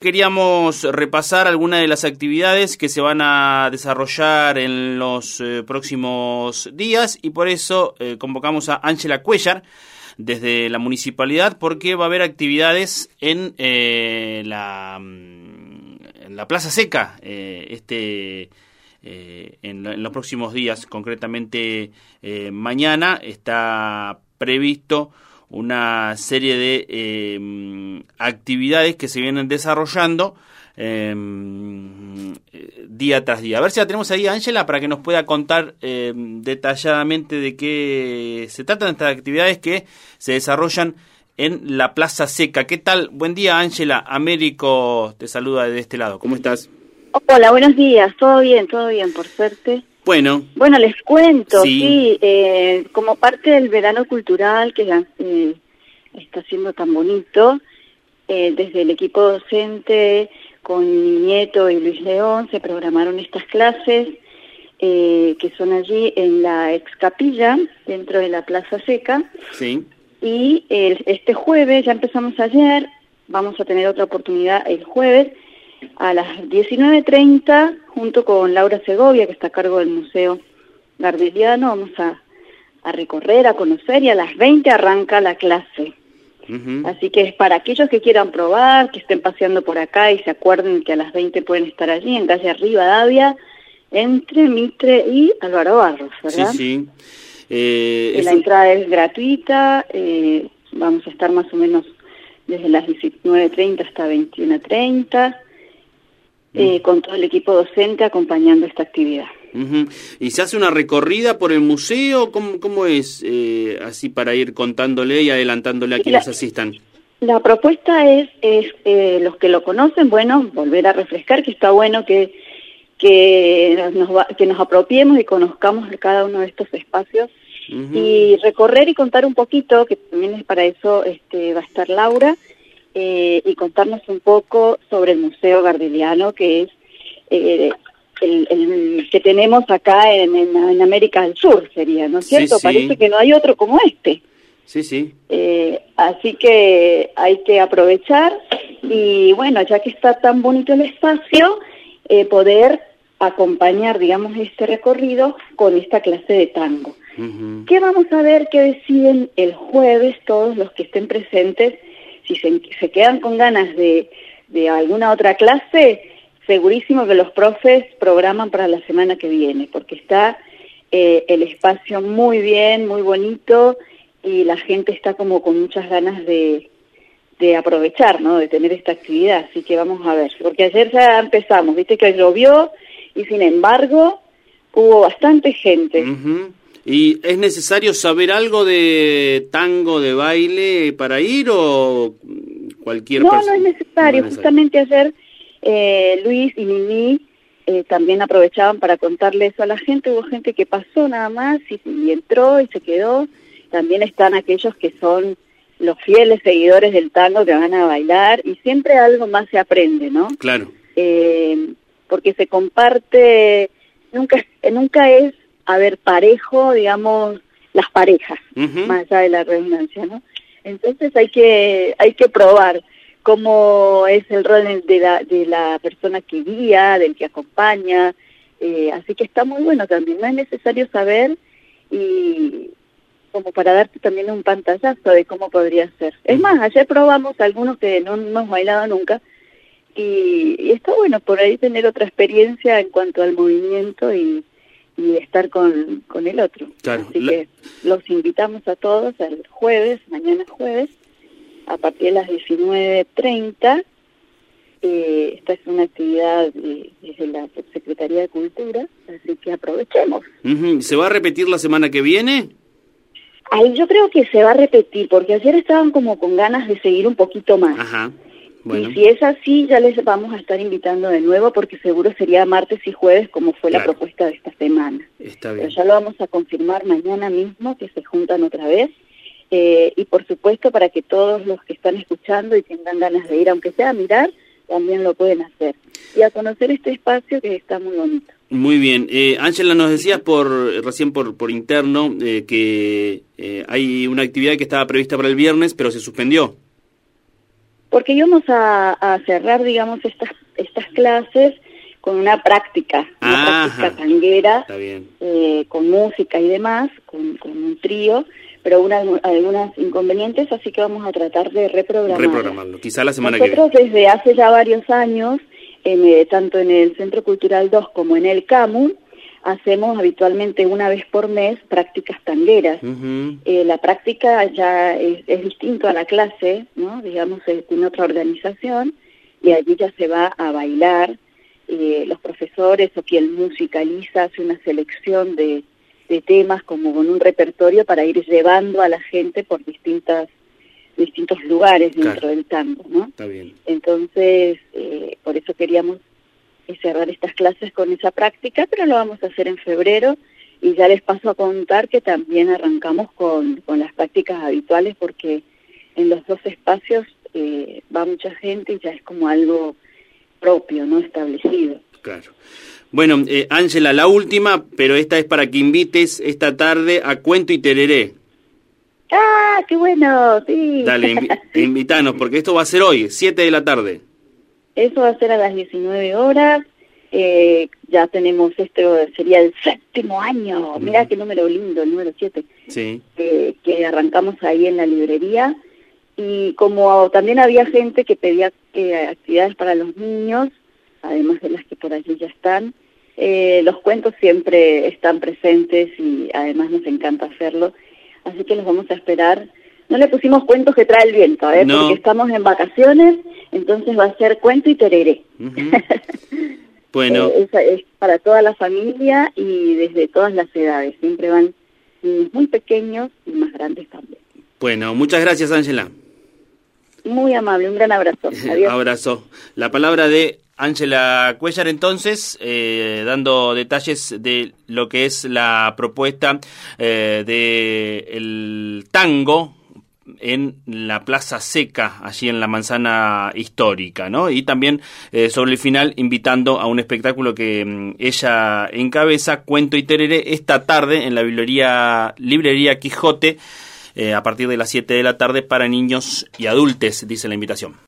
Queríamos repasar algunas de las actividades que se van a desarrollar en los eh, próximos días y por eso eh, convocamos a Ángela Cuellar desde la municipalidad porque va a haber actividades en, eh, la, mm, en la Plaza Seca este en, en, los próximos días, concretamente mañana está previsto una serie de em, actividades que se vienen desarrollando em, día tras día. A ver si la tenemos ahí, Ángela, para que nos pueda contar em, detalladamente de qué se tratan estas actividades que se desarrollan en la Plaza Seca. ¿Qué tal? Buen día, Ángela. Américo te saluda de este lado. ¿Cómo estás? Hola, buenos días. Todo bien, todo bien, por suerte. Bueno. Bueno, les cuento, sí, eh, como parte del verano cultural que eh, está siendo tan bonito, eh, desde el equipo docente con mi nieto y Luis León se programaron estas clases que son allí en la ex capilla, dentro de la Plaza Seca. Sí. Y este jueves, ya empezamos ayer, vamos a tener otra oportunidad el jueves, a las 19.30, junto con Laura Segovia, que está a cargo del Museo Gardeliano, vamos a, recorrer, a conocer, y a las 20 arranca la clase. Así que es para aquellos que quieran probar, que estén paseando por acá y se acuerden que a las 20 pueden estar allí, en calle Arriba, Davia, entre Mitre y Álvaro Barros, ¿verdad? Sí, sí. Eh, la entrada es gratuita, eh, vamos a estar más o menos desde las 19.30 hasta 21.30 eh, con todo el equipo docente acompañando esta actividad. ¿Y se hace una recorrida por el museo? ¿Cómo, cómo es eh, así para ir contándole y adelantándole a quienes asistan? La propuesta es, es eh, los que lo conocen, bueno, volver a refrescar, que está bueno que, que, nos, que nos apropiemos y conozcamos cada uno de estos espacios y recorrer y contar un poquito, que también es para eso este, va a estar Laura, eh, y contarnos un poco sobre el Museo Gardeliano, que es eh, el, que tenemos acá en, en, América del Sur, sería, ¿no es cierto? Parece que no hay otro como este. Sí, sí. Eh, así que hay que aprovechar y bueno, ya que está tan bonito el espacio, poder acompañar, digamos, este recorrido con esta clase de tango. ¿Qué vamos a ver qué deciden el jueves todos los que estén presentes si se, quedan con ganas de, de alguna otra clase, segurísimo que los profes programan para la semana que viene, porque está eh, el espacio muy bien, muy bonito, y la gente está como con muchas ganas de, de aprovechar, ¿no? De tener esta actividad. Así que vamos a ver, porque ayer ya empezamos, viste que llovió y sin embargo hubo bastante gente. ¿Y es necesario saber algo de tango, de baile para ir o cualquier no, No, es necesario. Justamente ayer eh, Luis y Mimi eh, también aprovechaban para contarle eso a la gente. Hubo gente que pasó nada más y, entró y se quedó. También están aquellos que son los fieles seguidores del tango que van a bailar y siempre algo más se aprende, ¿no? Claro. Eh, porque se comparte, nunca, nunca es a ver parejo, digamos, las parejas, más allá de la redundancia, ¿no? Entonces hay que, hay que probar cómo es el rol de la, de la persona que guía, del que acompaña, eh, así que está muy bueno también, no es necesario saber y como para darte también un pantallazo de cómo podría ser. Es más, ayer probamos algunos que no hemos bailado nunca y, y está bueno por ahí tener otra experiencia en cuanto al movimiento y, y estar con, con el otro. Así que los invitamos a todos el jueves, mañana jueves, a partir de las 19.30. Eh, esta es una actividad desde la Secretaría de Cultura, así que aprovechemos. ¿Se va a repetir la semana que viene? Ay, yo creo que se va a repetir, porque ayer estaban como con ganas de seguir un poquito más. Ajá. Y si es así, ya les vamos a estar invitando de nuevo porque seguro sería martes y jueves como fue la propuesta de esta semana. Está bien. Pero ya lo vamos a confirmar mañana mismo que se juntan otra vez. Eh, y por supuesto para que todos los que están escuchando y tengan ganas de ir, aunque sea a mirar, también lo pueden hacer. Y a conocer este espacio que está muy bonito. Muy bien. Eh, Ángela, nos decías por recién por, por interno eh, que hay una actividad que estaba prevista para el viernes, pero se suspendió. Porque íbamos a, cerrar, digamos, estas, estas clases con una práctica, una práctica tanguera, eh, con música y demás, con, un trío, pero una, algunas inconvenientes, así que vamos a tratar de reprogramarlo. Reprogramarlo, quizá la semana que viene. Nosotros desde hace ya varios años, en, eh, tanto en el Centro Cultural 2 como en el CAMU, hacemos habitualmente una vez por mes prácticas tangueras. Eh, la práctica ya es, distinto a la clase, ¿no? digamos, es en otra organización, y allí ya se va a bailar. Eh, los profesores o quien musicaliza hace una selección de, temas como con un repertorio para ir llevando a la gente por distintas distintos lugares dentro del tango, ¿no? Está bien. Entonces, eh, por eso queríamos cerrar estas clases con esa práctica, pero lo vamos a hacer en febrero y ya les paso a contar que también arrancamos con, con las prácticas habituales porque en los dos espacios eh, va mucha gente y ya es como algo propio, ¿no? Establecido. Claro. Bueno, eh, Ángela, la última, pero esta es para que invites esta tarde a Cuento y Tereré. ¡Ah, qué bueno! Sí. Dale, invitanos, porque esto va a ser hoy, 7 de la tarde. Eso va a ser a las 19 horas. Eh, ya tenemos esto, sería el séptimo año, mira qué número lindo, el número 7, sí. Eh, que arrancamos ahí en la librería. Y como también había gente que pedía eh, actividades para los niños, además de las que por allí ya están, los cuentos siempre están presentes y además nos encanta hacerlo. Así que los vamos a esperar no le pusimos cuentos que trae el viento, ver, porque estamos en vacaciones, entonces va a ser cuento y tereré. bueno. Eh, es, para toda la familia y desde todas las edades. Siempre van muy pequeños y más grandes también. Bueno, muchas gracias, Ángela. Muy amable, un gran abrazo. Adiós. abrazo. La palabra de Ángela Cuellar, entonces, eh, dando detalles de lo que es la propuesta eh, del tango en la Plaza Seca, allí en la manzana histórica, ¿no? Y también eh, sobre el final invitando a un espectáculo que mm, ella encabeza, Cuento y Terere, esta tarde en la librería, librería Quijote, eh, a partir de las 7 de la tarde para niños y adultos, dice la invitación.